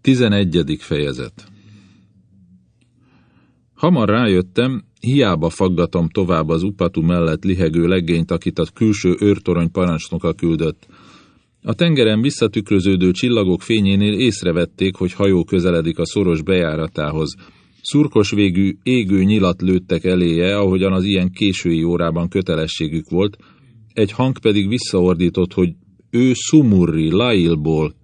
Tizenegyedik fejezet Hamar rájöttem, hiába faggatom tovább az upatu mellett lihegő leggényt, akit a külső őrtorony parancsnoka küldött. A tengeren visszatükröződő csillagok fényénél észrevették, hogy hajó közeledik a szoros bejáratához. Szurkos végű, égő nyilat lőttek eléje, ahogyan az ilyen késői órában kötelességük volt, egy hang pedig visszaordított, hogy ő Sumurri, Lailból,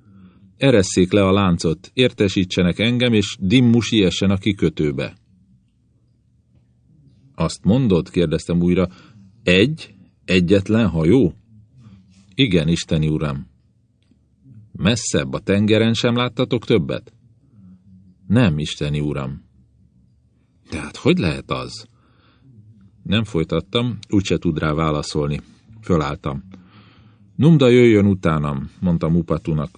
eresszék le a láncot, értesítsenek engem, és Dimmu siessen a kikötőbe. Azt mondod? kérdeztem újra. Egy? Egyetlen hajó? Igen, isteni uram. Messzebb a tengeren sem láttatok többet? Nem, isteni uram. Tehát hogy lehet az? Nem folytattam, úgyse tud rá válaszolni. Fölálltam. Numda jöjjön utánam, mondtam Upatunak.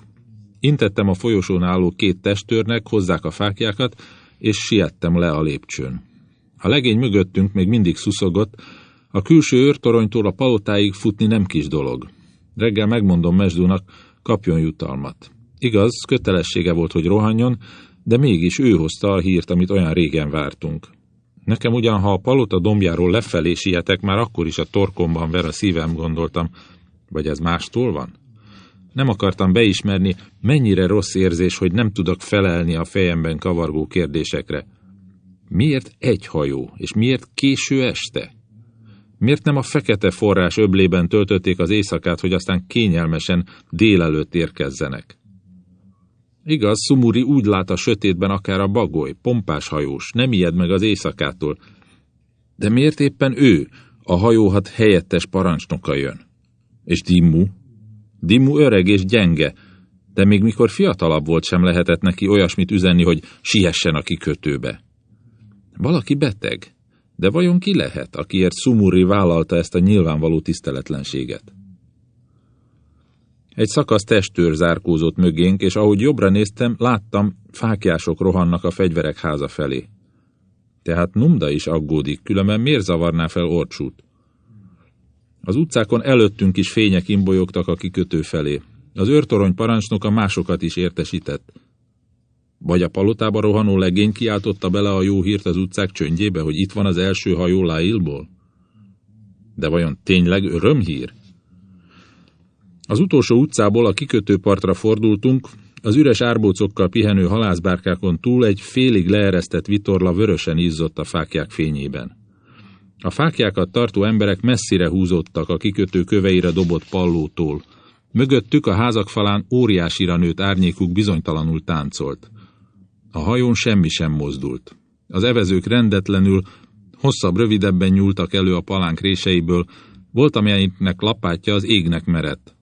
Intettem a folyosón álló két testőrnek, hozzák a fákjákat, és siettem le a lépcsőn. A legény mögöttünk még mindig szuszogott, a külső őrtoronytól a palotáig futni nem kis dolog. Reggel megmondom Mesdúnak, kapjon jutalmat. Igaz, kötelessége volt, hogy rohanjon, de mégis ő hozta a hírt, amit olyan régen vártunk. Nekem ugyan, ha a palota dombjáról lefelé sietek, már akkor is a torkomban ver a szívem, gondoltam. Vagy ez mástól van? Nem akartam beismerni, mennyire rossz érzés, hogy nem tudok felelni a fejemben kavargó kérdésekre. Miért egy hajó, és miért késő este? Miért nem a fekete forrás öblében töltötték az éjszakát, hogy aztán kényelmesen délelőtt érkezzenek? Igaz, Szumuri úgy lát a sötétben akár a bagoly, pompás hajós, nem ijed meg az éjszakától. De miért éppen ő, a hajóhat helyettes parancsnoka jön? És Dimmu? Dimmu öreg és gyenge, de még mikor fiatalabb volt sem lehetett neki olyasmit üzenni, hogy siessen a kikötőbe. Valaki beteg, de vajon ki lehet, akiért Sumuri vállalta ezt a nyilvánvaló tiszteletlenséget? Egy szakasz testőr zárkózott mögénk, és ahogy jobbra néztem, láttam, fákjások rohannak a fegyverek háza felé. Tehát Numda is aggódik, különben miért zavarná fel Orcsút? Az utcákon előttünk is fények imbolyogtak a kikötő felé. Az őrtorony parancsnoka másokat is értesített. Vagy a palotába rohanó legény kiáltotta bele a jó hírt az utcák csöndjébe, hogy itt van az első hajó Lailból? De vajon tényleg örömhír? Az utolsó utcából a kikötőpartra fordultunk, az üres árbócokkal pihenő halászbárkákon túl egy félig leeresztett vitorla vörösen izzott a fákják fényében. A fákjákat tartó emberek messzire húzottak a kikötő köveire dobott pallótól. Mögöttük a házak falán óriásira nőtt árnyékuk bizonytalanul táncolt. A hajón semmi sem mozdult. Az evezők rendetlenül, hosszabb, rövidebben nyúltak elő a palánk réseiből, volt, amelyiknek lapátja az égnek merett.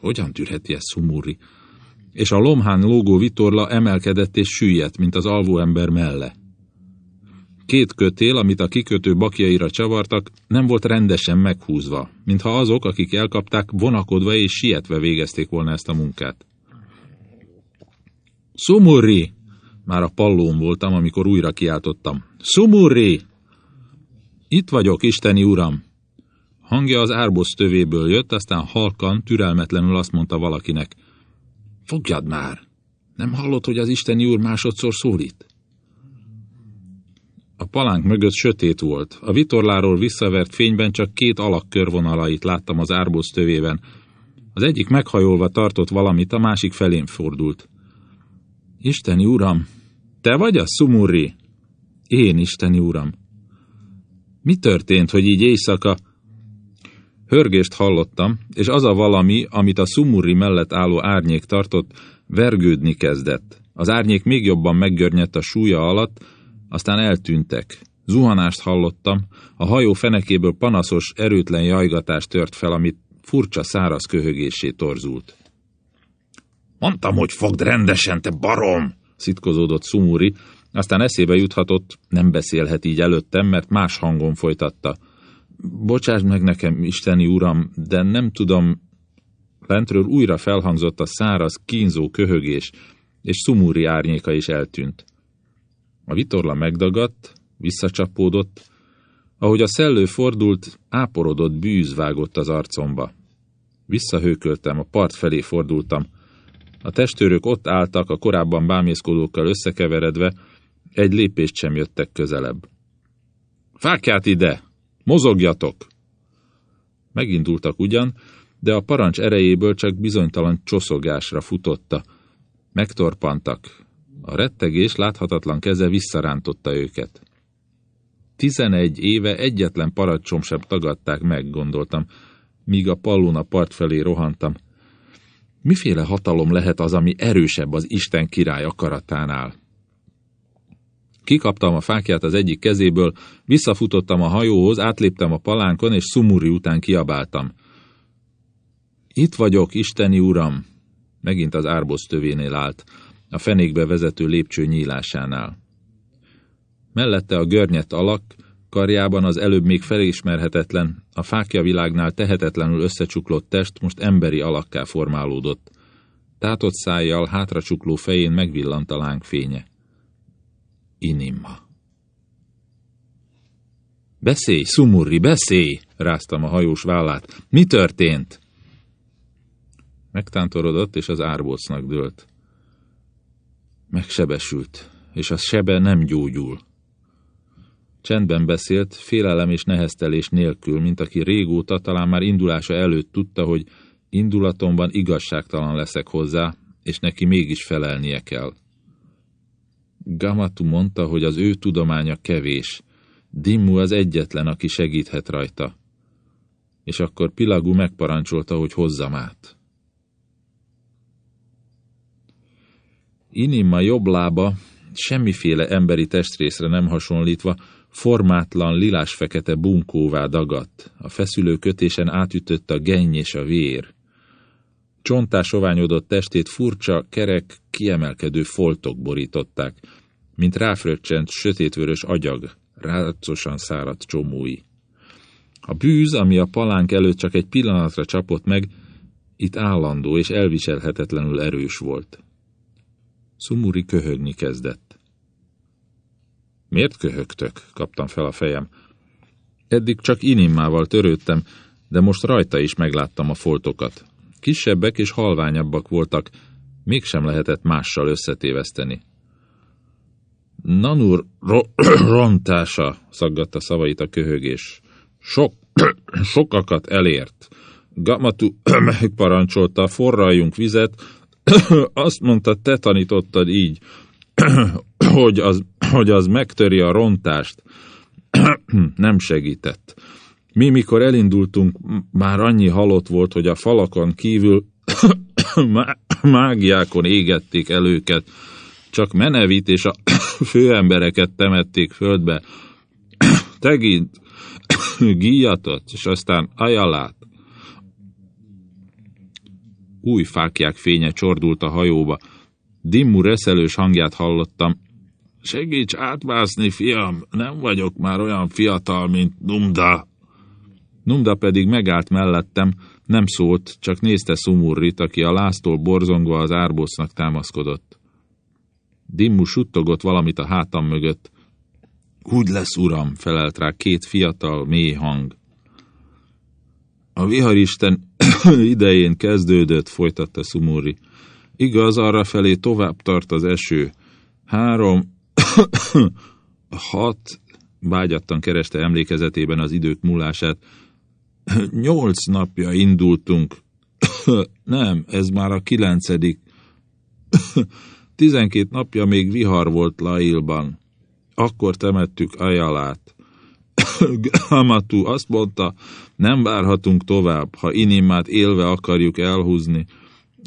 Hogyan tűrheti ezt Szumúri? És a lomhán lógó vitorla emelkedett és süllyedt, mint az alvó ember melle. Két kötél, amit a kikötő bakjaira csavartak, nem volt rendesen meghúzva, mintha azok, akik elkapták, vonakodva és sietve végezték volna ezt a munkát. Szumurri! Már a pallón voltam, amikor újra kiáltottam. Szumurri! Itt vagyok, isteni uram! Hangja az árbosz tövéből jött, aztán halkan, türelmetlenül azt mondta valakinek. Fogjad már! Nem hallod, hogy az isteni úr másodszor szólít? A palánk mögött sötét volt. A vitorláról visszavert fényben csak két alak körvonalait láttam az árbosz tövében. Az egyik meghajolva tartott valamit, a másik felén fordult. Isteni uram, te vagy a Sumurri? Én, Isteni uram. Mi történt, hogy így éjszaka... Hörgést hallottam, és az a valami, amit a Sumurri mellett álló árnyék tartott, vergődni kezdett. Az árnyék még jobban meggörnyedt a súlya alatt, aztán eltűntek. Zuhanást hallottam, a hajó fenekéből panaszos, erőtlen jajgatás tört fel, amit furcsa száraz köhögésé torzult. Mondtam, hogy fogd rendesen, te barom! szitkozódott Sumuri, aztán eszébe juthatott, nem beszélhet így előttem, mert más hangon folytatta. Bocsáss meg nekem, isteni uram, de nem tudom... Lentről újra felhangzott a száraz, kínzó köhögés, és Sumuri árnyéka is eltűnt. A vitorla megdagadt, visszacsapódott, ahogy a szellő fordult, áporodott bűz vágott az arcomba. Visszahőköltem, a part felé fordultam. A testőrök ott álltak, a korábban bámészkodókkal összekeveredve, egy lépést sem jöttek közelebb. Fákját ide! Mozogjatok! Megindultak ugyan, de a parancs erejéből csak bizonytalan csoszogásra futotta. Megtorpantak. A rettegés láthatatlan keze visszarántotta őket. Tizenegy éve egyetlen paradcsom sem tagadták meg, gondoltam, míg a pallón a part felé rohantam. Miféle hatalom lehet az, ami erősebb az Isten király akaratánál? Kikaptam a fákját az egyik kezéből, visszafutottam a hajóhoz, átléptem a palánkon, és Szumuri után kiabáltam. Itt vagyok, Isteni Uram! Megint az árbosz tövénél állt, a fenékbe vezető lépcső nyílásánál. Mellette a görnyet alak, karjában az előbb még felismerhetetlen, a fákja világnál tehetetlenül összecsuklott test most emberi alakká formálódott. Tátott szájjal, hátra csukló fején megvillant a láng fénye. Inimma. Beszélj, Szumurri, beszélj! ráztam a hajós vállát. Mi történt? Megtántorodott, és az árbocnak dőlt. Megsebesült, és a sebe nem gyógyul. Csendben beszélt, félelem és neheztelés nélkül, mint aki régóta, talán már indulása előtt tudta, hogy indulatomban igazságtalan leszek hozzá, és neki mégis felelnie kell. Gamatu mondta, hogy az ő tudománya kevés. Dimmu az egyetlen, aki segíthet rajta. És akkor Pilagu megparancsolta, hogy hozzam át. Inimma jobb lába, semmiféle emberi testrészre nem hasonlítva, formátlan, lilás-fekete bunkóvá dagadt. A feszülő kötésen átütött a genny és a vér. Csontás soványodott testét furcsa, kerek, kiemelkedő foltok borították, mint ráfröccsent sötétvörös agyag, rácosan száradt csomói. A bűz, ami a palánk előtt csak egy pillanatra csapott meg, itt állandó és elviselhetetlenül erős volt. Szumuri köhögni kezdett. Miért köhögtök? kaptam fel a fejem. Eddig csak inimmával törődtem, de most rajta is megláttam a foltokat. Kisebbek és halványabbak voltak, mégsem lehetett mással összetéveszteni. Nanur ro- rontása, szaggatta szavait a köhögés. Sok, sokakat elért. Gamatu megparancsolta, forraljunk vizet, azt mondta, te tanítottad így, hogy az, hogy az megtöri a rontást. Nem segített. Mi, mikor elindultunk, már annyi halott volt, hogy a falakon kívül mágiákon égették el őket. Csak Menevit és a főembereket temették földbe. Tegint Gíjatot, és aztán Ajalát. Új fákják fénye csordult a hajóba. Dimmu reszelős hangját hallottam. Segíts átmászni, fiam, nem vagyok már olyan fiatal, mint Numda. Numda pedig megállt mellettem, nem szólt, csak nézte Sumurrit, aki a láztól borzongva az árbosznak támaszkodott. Dimmu suttogott valamit a hátam mögött. Úgy lesz, uram, felelt rá két fiatal, mély hang. A viharisten idején kezdődött, folytatta Sumuri. Igaz, arra felé tovább tart az eső. Három, hat, vágyattan kereste emlékezetében az idők múlását. Nyolc napja indultunk. Nem, ez már a kilencedik. Tizenkét napja még vihar volt Lailban. Akkor temettük Ajalát. Gamatu azt mondta, nem várhatunk tovább, ha Inimát élve akarjuk elhúzni,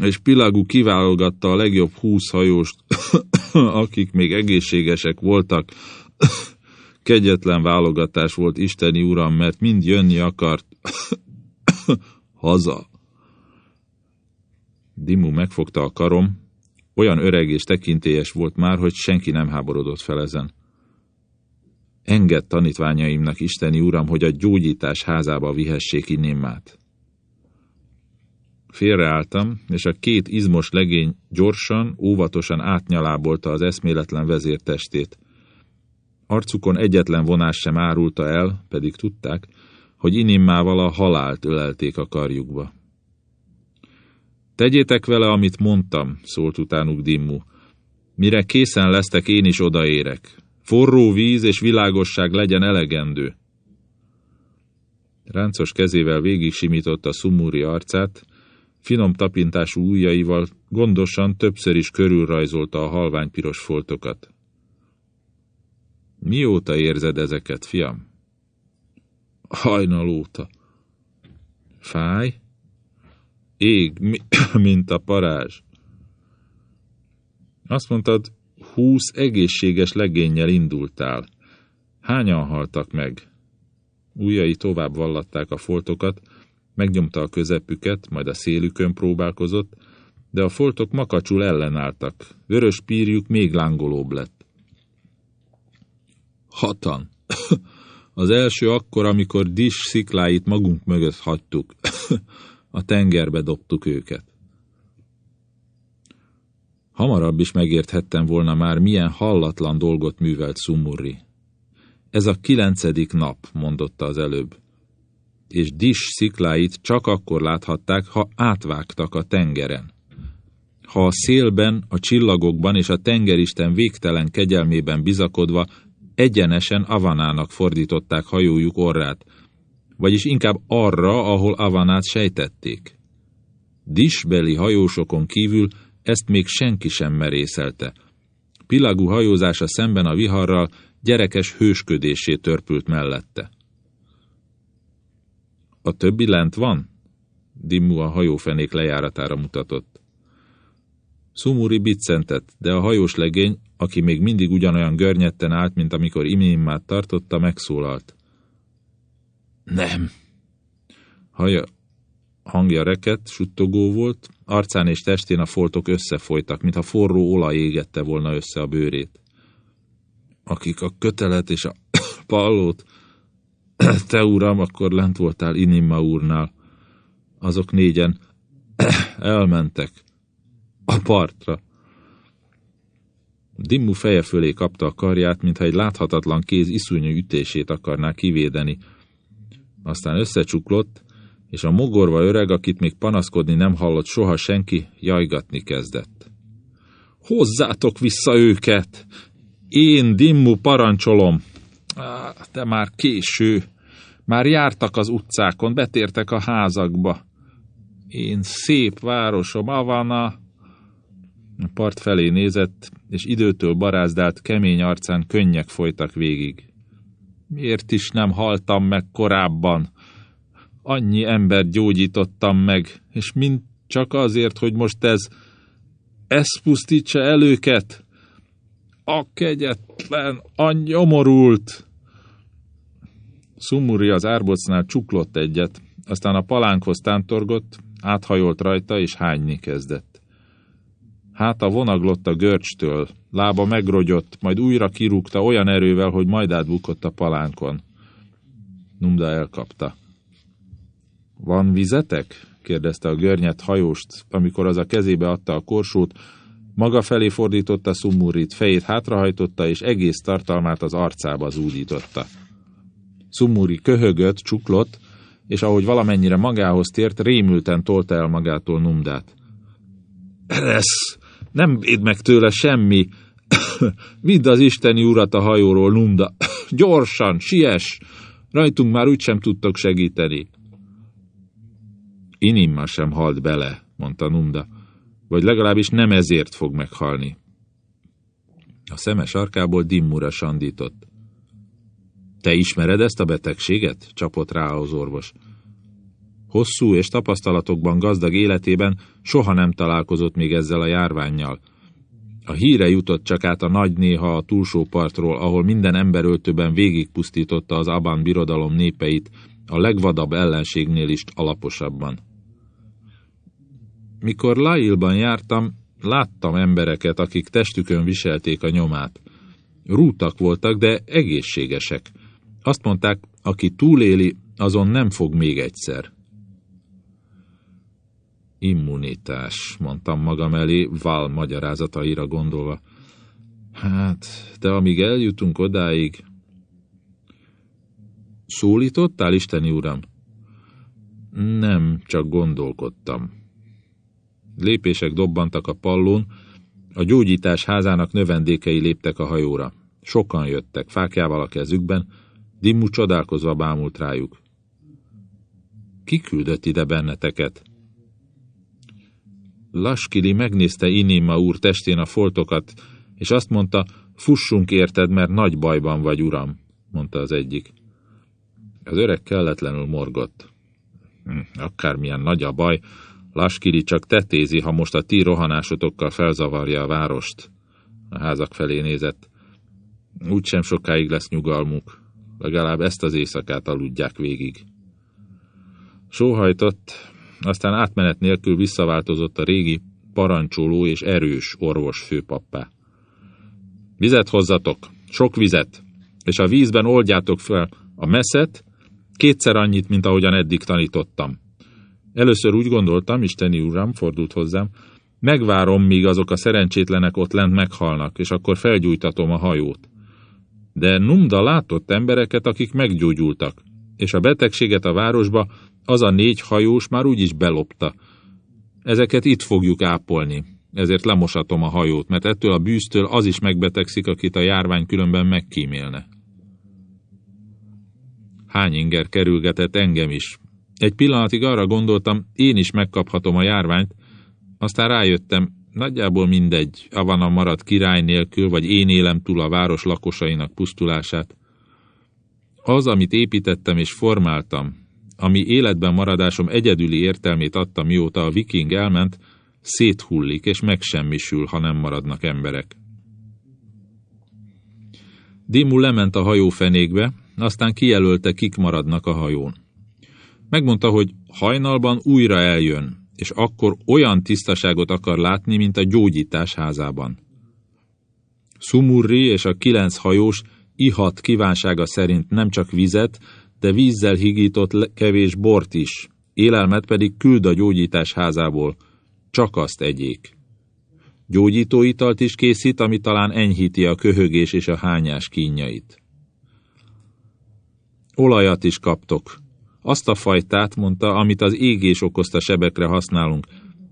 és Pilagu kiválogatta a legjobb húsz hajóst, akik még egészségesek voltak. Kegyetlen válogatás volt Isteni Uram, mert mind jönni akart. Haza. Dimu megfogta a karom, olyan öreg és tekintélyes volt már, hogy senki nem háborodott fel ezen. Engedd tanítványaimnak, Isteni Uram, hogy a gyógyítás házába vihessék Inimmát. Félreálltam, és a két izmos legény gyorsan, óvatosan átnyalábolta az eszméletlen vezér testét. Arcukon egyetlen vonás sem árulta el, pedig tudták, hogy Inimmával a halált ölelték a karjukba. Tegyétek vele, amit mondtam, szólt utánuk Dimmu. Mire készen lesztek, én is odaérek. Forró víz és világosság legyen elegendő. Ráncos kezével végig simította Szumúri arcát, finom tapintású ujjaival gondosan többször is körülrajzolta a halványpiros foltokat. Mióta érzed ezeket, fiam? Hajnal óta. Fáj? Ég, mi, mint a parázs. Azt mondtad, húsz egészséges legényel indultál. Hányan haltak meg? Újjai tovább vallatták a foltokat, megnyomta a közepüket, majd a szélükön próbálkozott, de a foltok makacsul ellenálltak, vörös pírjuk még lángolóbb lett. Hatan. Az első akkor, amikor Dis szikláit magunk mögött hagytuk. A tengerbe dobtuk őket. Hamarabb is megérthettem volna már, milyen hallatlan dolgot művelt Sumurri. Ez a kilencedik nap, mondotta az előbb. És Dis szikláit csak akkor láthatták, ha átvágtak a tengeren. Ha a szélben, a csillagokban és a tengeristen végtelen kegyelmében bizakodva egyenesen Avanának fordították hajójuk orrát, vagyis inkább arra, ahol Avanát sejtették. Disbeli hajósokon kívül ezt még senki sem merészelte. Pilagú hajózása szemben a viharral gyerekes hősködésé törpült mellette. A többi lent van? Dimmu a hajófenék lejáratára mutatott. Szumuri biccentett, de a hajós legény, aki még mindig ugyanolyan görnyetten állt, mint amikor Imimmát tartotta, megszólalt. Nem. Haja, hangja reket, suttogó volt, arcán és testén a foltok összefolytak, mintha forró olaj égette volna össze a bőrét. Akik a kötelet és a pallót, te uram, akkor lent voltál Inimma úrnál. Azok négyen elmentek a partra. Dimmu feje fölé kapta a karját, mintha egy láthatatlan kéz iszonyú ütését akarná kivédeni. Aztán összecsuklott, és a mogorva öreg, akit még panaszkodni nem hallott soha senki, jajgatni kezdett. Hozzátok vissza őket! Én, Dimmu, parancsolom! Á, de már késő. Már jártak az utcákon, betértek a házakba. Én szép városom, Avana. A part felé nézett, és időtől barázdált kemény arcán könnyek folytak végig. Miért is nem haltam meg korábban? Annyi ember gyógyítottam meg, és mind csak azért, hogy most ez, ez pusztítsa el őket. A kegyetlen, a nyomorult! Szumuri az árbocnál csuklott egyet, aztán a palánkhoz tántorgott, áthajolt rajta, és hányni kezdett. Háta vonaglott a görcstől, lába megrogyott, majd újra kirúgta olyan erővel, hogy majd átbukott a palánkon. Numda elkapta. Van vizetek? kérdezte a görnyet hajóst, amikor az a kezébe adta a korsót, maga felé fordította Sumurit, fejét hátrahajtotta, és egész tartalmát az arcába zúdította. Sumuri köhögött, csuklott, és ahogy valamennyire magához tért, rémülten tolta el magától Numdát. Eresz! Nem véd meg tőle semmi! Vidd az isteni urat a hajóról, Numda! Gyorsan, siess! Rajtunk már úgysem tudtok segíteni. Inimma sem halt bele, mondta Numda, vagy legalábbis nem ezért fog meghalni. A szeme sarkából Dimmura sandított. Te ismered ezt a betegséget? csapott rá az orvos. Hosszú és tapasztalatokban gazdag életében soha nem találkozott még ezzel a járványjal. A híre jutott csak át a nagy néha a túlsó partról, ahol minden emberöltőben végigpusztította az Abán birodalom népeit, a legvadabb ellenségnél is alaposabban. Mikor Lailban jártam, láttam embereket, akik testükön viselték a nyomát. Rútak voltak, de egészségesek. Azt mondták, aki túléli, azon nem fog még egyszer. Immunitás, mondtam magam elé, Val magyarázataira gondolva. Hát, de amíg eljutunk odáig... Szólítottál, Isteni Uram? Nem, csak gondolkodtam. Lépések dobbantak a pallón, a gyógyítás házának növendékei léptek a hajóra. Sokan jöttek, fákjával a kezükben, Dimmu csodálkozva bámult rájuk. Ki küldött ide benneteket? Laskili megnézte Inima úr testén a foltokat, és azt mondta, fussunk érted, mert nagy bajban vagy, uram, mondta az egyik. Az öreg kelletlenül morgott. Hm, akármilyen nagy a baj, Laskiri csak tetézi, ha most a ti rohanásotokkal felzavarja a várost. A házak felé nézett. Úgysem sokáig lesz nyugalmuk. Legalább ezt az éjszakát aludják végig. Sóhajtott, aztán átmenet nélkül visszaváltozott a régi, parancsoló és erős orvos főpappá. Vizet hozzatok, sok vizet, és a vízben oldjátok fel a meszet, kétszer annyit, mint ahogyan eddig tanítottam. Először úgy gondoltam, Isteni Uram, fordult hozzám, megvárom, míg azok a szerencsétlenek ott lent meghalnak, és akkor felgyújtatom a hajót. De Numda látott embereket, akik meggyógyultak, és a betegséget a városba az a négy hajós már úgyis belopta. Ezeket itt fogjuk ápolni, ezért lemosatom a hajót, mert ettől a bűztől az is megbetegszik, akit a járvány különben megkímélne. Hány inger kerülgetett engem is. Egy pillanatig arra gondoltam, én is megkaphatom a járványt, aztán rájöttem, nagyjából mindegy, Avana marad király nélkül, vagy én élem túl a város lakosainak pusztulását. Az, amit építettem és formáltam, ami életben maradásom egyedüli értelmét adta, mióta a viking elment, széthullik és megsemmisül, ha nem maradnak emberek. Dimu lement a hajó fenékbe, aztán kijelölte, kik maradnak a hajón. Megmondta, hogy hajnalban újra eljön, és akkor olyan tisztaságot akar látni, mint a gyógyítás házában. Sumurri és a kilenc hajós ihat kívánsága szerint nem csak vizet, de vízzel higított kevés bort is, élelmet pedig küld a gyógyítás házából, csak azt egyék. Gyógyítóitalt is készít, ami talán enyhíti a köhögés és a hányás kínjait. Olajat is kaptok. Azt a fajtát, mondta, amit az égés okozta sebekre használunk,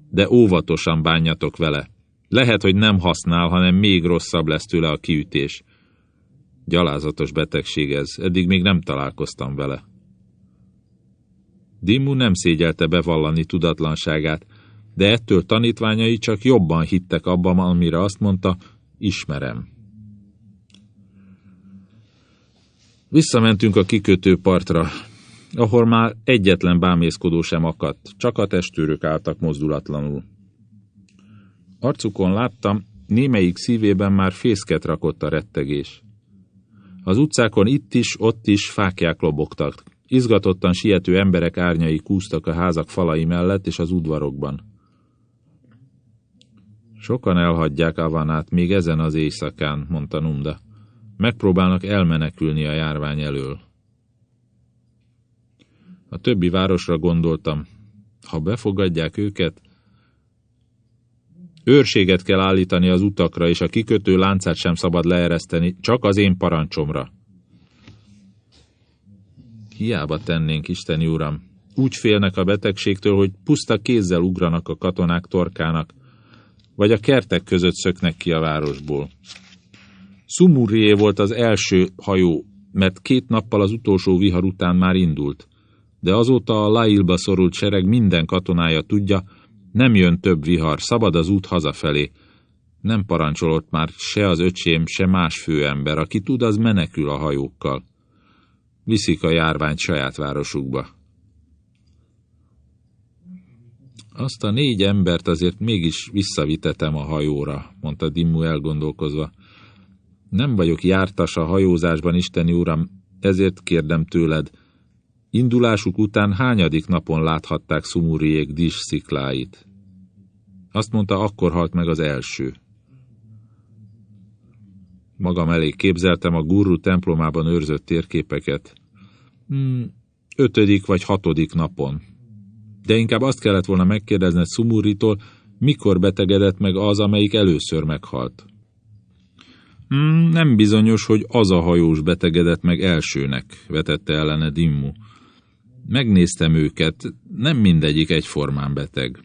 de óvatosan bánjatok vele. Lehet, hogy nem használ, hanem még rosszabb lesz tőle a kiütés. Gyalázatos betegség ez, eddig még nem találkoztam vele. Dimmu nem szégyelte bevallani tudatlanságát, de ettől tanítványai csak jobban hittek abban, amire azt mondta, ismerem. Visszamentünk a kikötő partra, ahol már egyetlen bámészkodó sem akadt, csak a testőrök álltak mozdulatlanul. Arcukon láttam, némelyik szívében már fészket rakott a rettegés. Az utcákon itt is, ott is fákják lobogtak. Izgatottan siető emberek árnyai kúztak a házak falai mellett és az udvarokban. Sokan elhagyják Avanát még ezen az éjszakán, mondta Numda. Megpróbálnak elmenekülni a járvány elől. A többi városra gondoltam. Ha befogadják őket, Őrséget kell állítani az utakra, és a kikötő láncát sem szabad leereszteni, csak az én parancsomra. Hiába tennénk, Isteni Uram. Úgy félnek a betegségtől, hogy puszta kézzel ugranak a katonák torkának, vagy a kertek között szöknek ki a városból. Sumurrié volt az első hajó, mert két nappal az utolsó vihar után már indult, de azóta a Lailba szorult sereg minden katonája tudja, nem jön több vihar, szabad az út hazafelé. Nem parancsolott már se az öcsém, se más főember, aki tud, az menekül a hajókkal. Viszik a járványt saját városukba. Azt a négy embert azért mégis visszavitetem a hajóra, mondta Dimmu elgondolkozva. Nem vagyok jártas a hajózásban, Isteni Uram, ezért kérdem tőled, Indulásuk után hányadik napon láthatták Szumuriék Dis szikláit? Azt mondta, akkor halt meg az első. Magam elég képzeltem a gurru templomában őrzött térképeket. Hmm, ötödik vagy hatodik napon. De inkább azt kellett volna megkérdezned Szumuritól, mikor betegedett meg az, amelyik először meghalt. Hmm, nem bizonyos, hogy az a hajós betegedett meg elsőnek, vetette ellene Dimmu. Megnéztem őket, nem mindegyik egyformán beteg.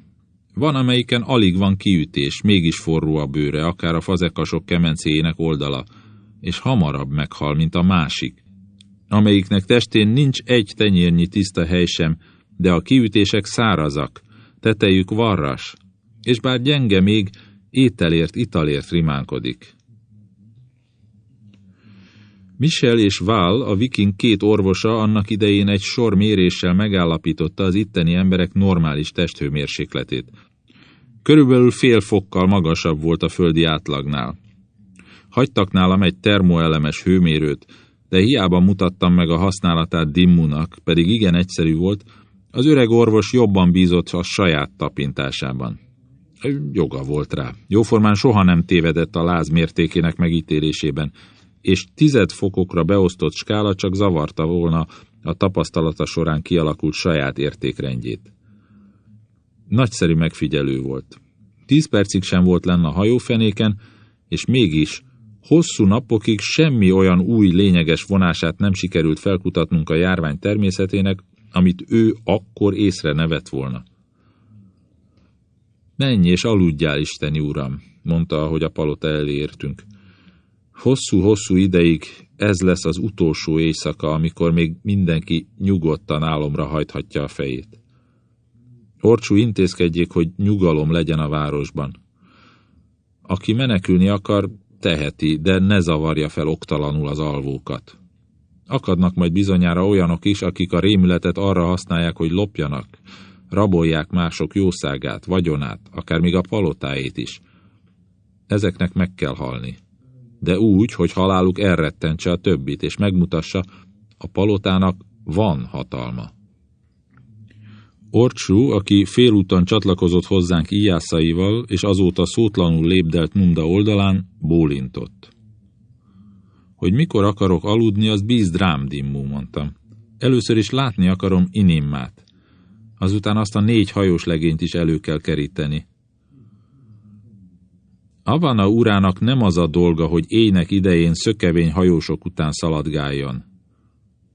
Van, amelyiken alig van kiütés, mégis forró a bőre, akár a fazekasok kemencéjének oldala, és hamarabb meghal, mint a másik. Amelyiknek testén nincs egy tenyérnyi tiszta hely sem, de a kiütések szárazak, tetejük varras, és bár gyenge még, ételért, italért rimánkodik. Michel és Val, a viking két orvosa annak idején egy sor méréssel megállapította az itteni emberek normális testhőmérsékletét. Körülbelül fél fokkal magasabb volt a földi átlagnál. Hagytak nálam egy termoelemes hőmérőt, de hiába mutattam meg a használatát Dimmunak, pedig igen egyszerű volt, az öreg orvos jobban bízott a saját tapintásában. Joga volt rá. Jóformán soha nem tévedett a láz mértékének megítélésében, és tized fokokra beosztott skála csak zavarta volna a tapasztalata során kialakult saját értékrendjét. Nagyszerű megfigyelő volt. Tíz percig sem volt lenne a hajófenéken, és mégis hosszú napokig semmi olyan új lényeges vonását nem sikerült felkutatnunk a járvány természetének, amit ő akkor észre nevet volna. Menj és aludjál, Isteni Uram, mondta, ahogy a palota elé értünk. Hosszú-hosszú ideig ez lesz az utolsó éjszaka, amikor még mindenki nyugodtan álomra hajthatja a fejét. Orcsú intézkedjék, hogy nyugalom legyen a városban. Aki menekülni akar, teheti, de ne zavarja fel oktalanul az alvókat. Akadnak majd bizonyára olyanok is, akik a rémületet arra használják, hogy lopjanak, rabolják mások jószágát, vagyonát, akár még a palotáét is. Ezeknek meg kell halni. De úgy, hogy haláluk elrettentse a többit, és megmutassa, a palotának van hatalma. Orcsú, aki félúton csatlakozott hozzánk íjászaival, és azóta szótlanul lépdelt Nunda oldalán, bólintott. Hogy mikor akarok aludni, az bízd rám, Dimmu, mondtam. Először is látni akarom Inimmát. Azután azt a négy hajós legényt is elő kell keríteni. Avana urának nem az a dolga, hogy éjnek idején szökevény hajósok után szaladgáljon.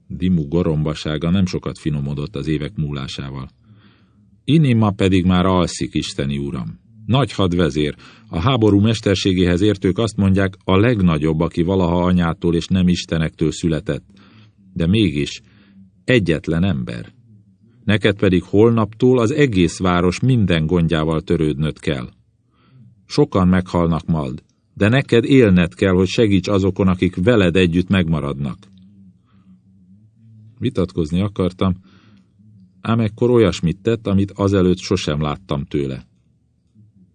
Dimu gorombasága nem sokat finomodott az évek múlásával. Inima pedig már alszik, isteni uram. Nagy hadvezér, a háború mesterségéhez értők azt mondják, a legnagyobb, aki valaha anyától és nem istenektől született. De mégis, egyetlen ember. Neked pedig holnaptól az egész város minden gondjával törődnöd kell. Sokan meghalnak mald, de neked élned kell, hogy segíts azokon, akik veled együtt megmaradnak. Vitatkozni akartam, ám ekkor olyasmit tett, amit azelőtt sosem láttam tőle.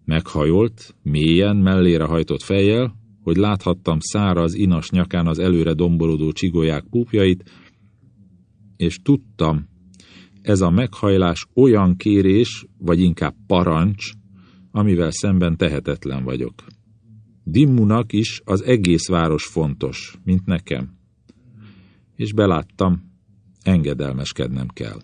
Meghajolt, mélyen, mellére hajtott fejjel, hogy láthattam száraz, inas nyakán az előre domborodó csigolyák púpjait, és tudtam, ez a meghajlás olyan kérés, vagy inkább parancs, amivel szemben tehetetlen vagyok. Dimmunak is az egész város fontos, mint nekem. És beláttam, engedelmeskednem kell.